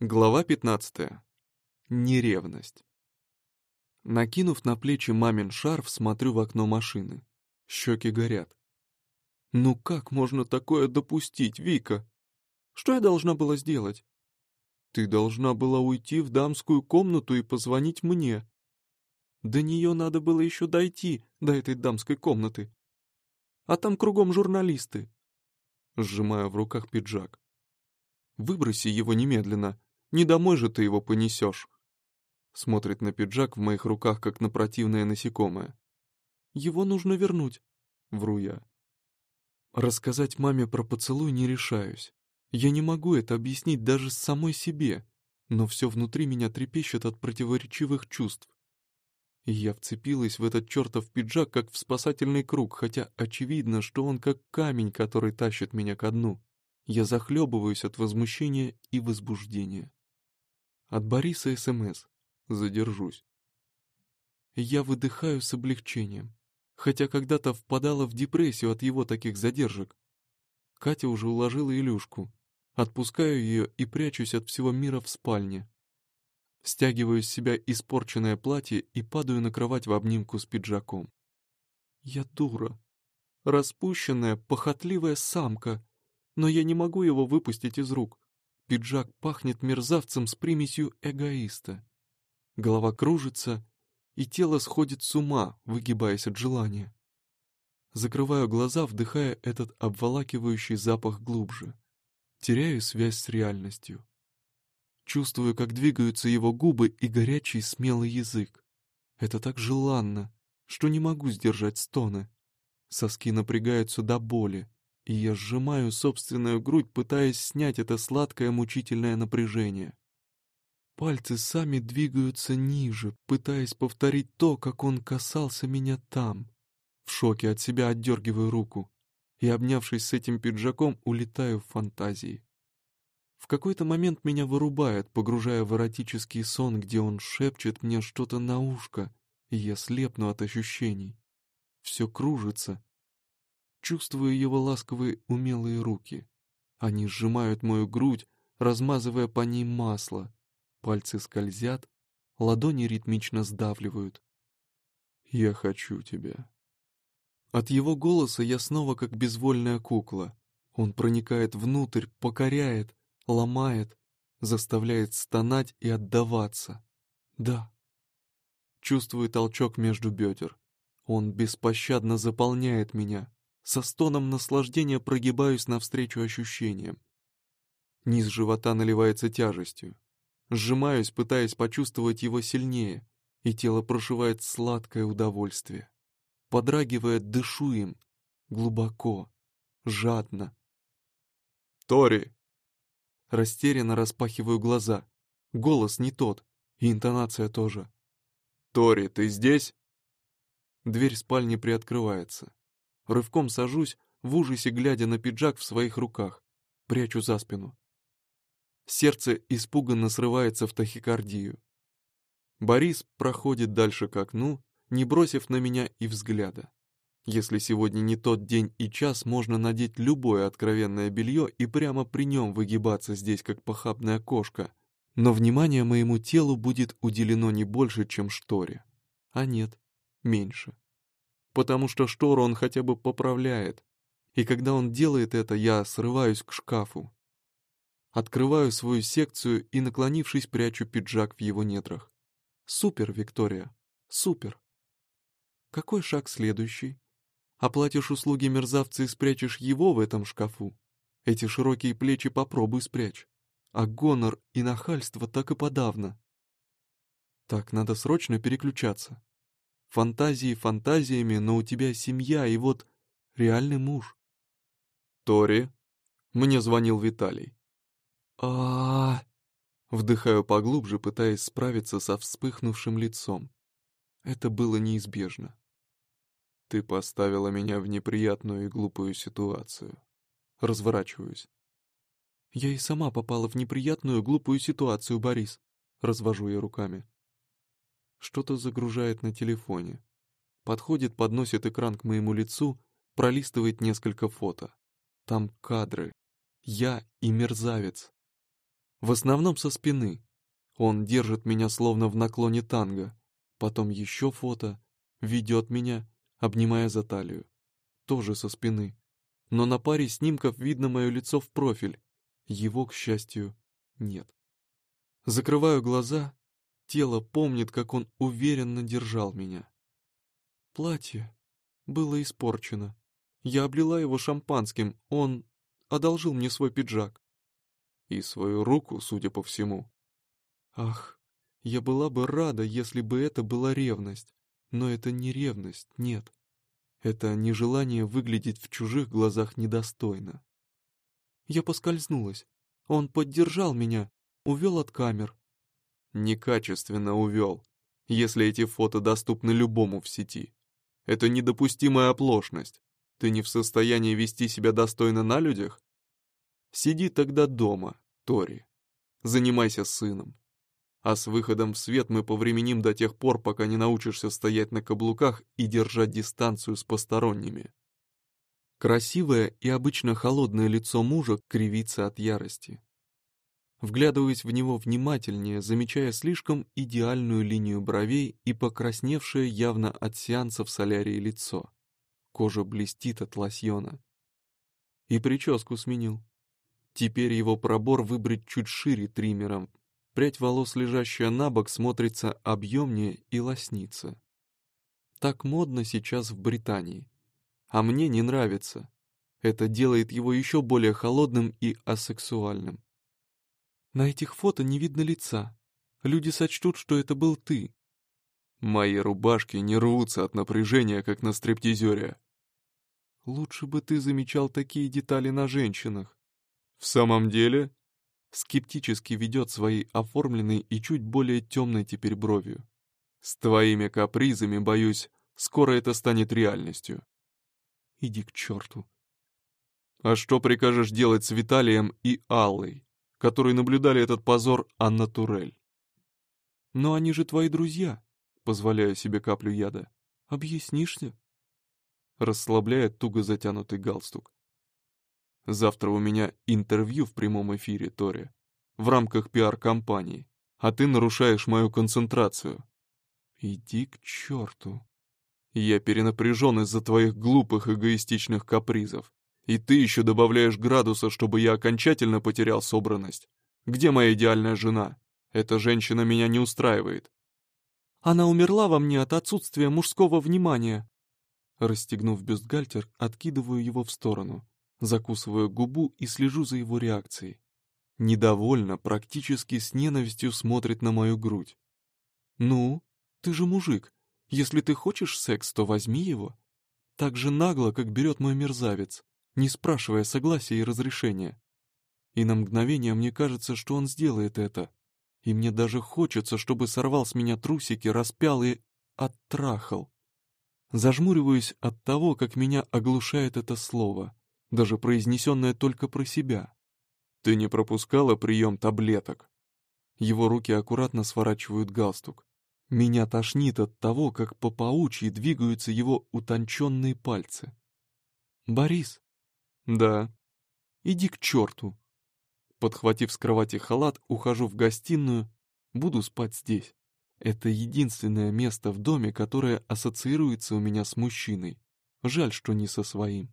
Глава 15. Неревность. Накинув на плечи мамин шарф, смотрю в окно машины. Щеки горят. Ну как можно такое допустить, Вика? Что я должна была сделать? Ты должна была уйти в дамскую комнату и позвонить мне. До нее надо было еще дойти, до этой дамской комнаты. А там кругом журналисты. Сжимаю в руках пиджак. Выброси его немедленно, не домой же ты его понесешь. Смотрит на пиджак в моих руках, как на противное насекомое. Его нужно вернуть, вру я. Рассказать маме про поцелуй не решаюсь. Я не могу это объяснить даже самой себе, но все внутри меня трепещет от противоречивых чувств. И я вцепилась в этот чертов пиджак, как в спасательный круг, хотя очевидно, что он как камень, который тащит меня ко дну. Я захлебываюсь от возмущения и возбуждения. От Бориса СМС. Задержусь. Я выдыхаю с облегчением, хотя когда-то впадала в депрессию от его таких задержек. Катя уже уложила Илюшку. Отпускаю ее и прячусь от всего мира в спальне. Стягиваю с себя испорченное платье и падаю на кровать в обнимку с пиджаком. Я дура. Распущенная, похотливая самка, но я не могу его выпустить из рук. Пиджак пахнет мерзавцем с примесью эгоиста. Голова кружится, и тело сходит с ума, выгибаясь от желания. Закрываю глаза, вдыхая этот обволакивающий запах глубже. Теряю связь с реальностью. Чувствую, как двигаются его губы и горячий смелый язык. Это так желанно, что не могу сдержать стоны. Соски напрягаются до боли и я сжимаю собственную грудь, пытаясь снять это сладкое мучительное напряжение. Пальцы сами двигаются ниже, пытаясь повторить то, как он касался меня там. В шоке от себя отдергиваю руку и, обнявшись с этим пиджаком, улетаю в фантазии. В какой-то момент меня вырубает, погружая в эротический сон, где он шепчет мне что-то на ушко, и я слепну от ощущений. Все кружится, Чувствую его ласковые умелые руки. Они сжимают мою грудь, размазывая по ней масло. Пальцы скользят, ладони ритмично сдавливают. «Я хочу тебя». От его голоса я снова как безвольная кукла. Он проникает внутрь, покоряет, ломает, заставляет стонать и отдаваться. Да. Чувствую толчок между бедер. Он беспощадно заполняет меня, со стоном наслаждения прогибаюсь навстречу ощущениям. Низ живота наливается тяжестью. Сжимаюсь, пытаясь почувствовать его сильнее, и тело прошивает сладкое удовольствие. Подрагивая, дышу им, глубоко, жадно. «Тори!» Растерянно распахиваю глаза. Голос не тот, и интонация тоже. «Тори, ты здесь?» Дверь спальни приоткрывается. Рывком сажусь, в ужасе глядя на пиджак в своих руках. Прячу за спину. Сердце испуганно срывается в тахикардию. Борис проходит дальше к окну, не бросив на меня и взгляда. Если сегодня не тот день и час, можно надеть любое откровенное белье и прямо при нем выгибаться здесь, как похабная кошка. Но внимание моему телу будет уделено не больше, чем шторе. А нет, меньше потому что штору он хотя бы поправляет. И когда он делает это, я срываюсь к шкафу. Открываю свою секцию и, наклонившись, прячу пиджак в его недрах. Супер, Виктория, супер. Какой шаг следующий? Оплатишь услуги мерзавца и спрячешь его в этом шкафу? Эти широкие плечи попробуй спрячь. А гонор и нахальство так и подавно. Так, надо срочно переключаться. Фантазии фантазиями, но у тебя семья и вот реальный муж. Тори, мне звонил Виталий. А, вдыхаю поглубже, пытаясь справиться со вспыхнувшим лицом. Это было неизбежно. Ты поставила меня в неприятную и глупую ситуацию. Разворачиваюсь. Я и сама попала в неприятную глупую ситуацию, Борис. Развожу я руками. Что-то загружает на телефоне. Подходит, подносит экран к моему лицу, пролистывает несколько фото. Там кадры. Я и мерзавец. В основном со спины. Он держит меня словно в наклоне танго. Потом еще фото. Ведет меня, обнимая за талию. Тоже со спины. Но на паре снимков видно мое лицо в профиль. Его, к счастью, нет. Закрываю глаза. Тело помнит, как он уверенно держал меня. Платье было испорчено. Я облила его шампанским, он одолжил мне свой пиджак. И свою руку, судя по всему. Ах, я была бы рада, если бы это была ревность. Но это не ревность, нет. Это нежелание выглядеть в чужих глазах недостойно. Я поскользнулась. Он поддержал меня, увел от камер. Некачественно увел, если эти фото доступны любому в сети. Это недопустимая оплошность. Ты не в состоянии вести себя достойно на людях? Сиди тогда дома, Тори. Занимайся сыном. А с выходом в свет мы повременим до тех пор, пока не научишься стоять на каблуках и держать дистанцию с посторонними. Красивое и обычно холодное лицо мужа кривится от ярости. Вглядываясь в него внимательнее, замечая слишком идеальную линию бровей и покрасневшее явно от сеанса в солярии лицо. Кожа блестит от лосьона. И прическу сменил. Теперь его пробор выбрить чуть шире триммером. Прядь волос, лежащая на бок, смотрится объемнее и лоснится. Так модно сейчас в Британии. А мне не нравится. Это делает его еще более холодным и асексуальным. На этих фото не видно лица. Люди сочтут, что это был ты. Мои рубашки не рвутся от напряжения, как на стриптизере. Лучше бы ты замечал такие детали на женщинах. В самом деле? Скептически ведет своей оформленной и чуть более темной теперь бровью. С твоими капризами, боюсь, скоро это станет реальностью. Иди к черту. А что прикажешь делать с Виталием и Аллой? Которые наблюдали этот позор Анна Турель. «Но они же твои друзья», — позволяю себе каплю яда. «Объяснишься?» Расслабляет туго затянутый галстук. «Завтра у меня интервью в прямом эфире, Тори, в рамках пиар-компании, а ты нарушаешь мою концентрацию». «Иди к черту». «Я перенапряжен из-за твоих глупых эгоистичных капризов. И ты еще добавляешь градуса, чтобы я окончательно потерял собранность. Где моя идеальная жена? Эта женщина меня не устраивает. Она умерла во мне от отсутствия мужского внимания. Расстегнув бюстгальтер, откидываю его в сторону, закусываю губу и слежу за его реакцией. Недовольно, практически с ненавистью смотрит на мою грудь. «Ну, ты же мужик. Если ты хочешь секс, то возьми его. Так же нагло, как берет мой мерзавец не спрашивая согласия и разрешения. И на мгновение мне кажется, что он сделает это. И мне даже хочется, чтобы сорвал с меня трусики, распял и оттрахал. Зажмуриваюсь от того, как меня оглушает это слово, даже произнесенное только про себя. «Ты не пропускала прием таблеток?» Его руки аккуратно сворачивают галстук. Меня тошнит от того, как по паучьи двигаются его утонченные пальцы. «Борис, «Да». «Иди к черту». Подхватив с кровати халат, ухожу в гостиную. Буду спать здесь. Это единственное место в доме, которое ассоциируется у меня с мужчиной. Жаль, что не со своим.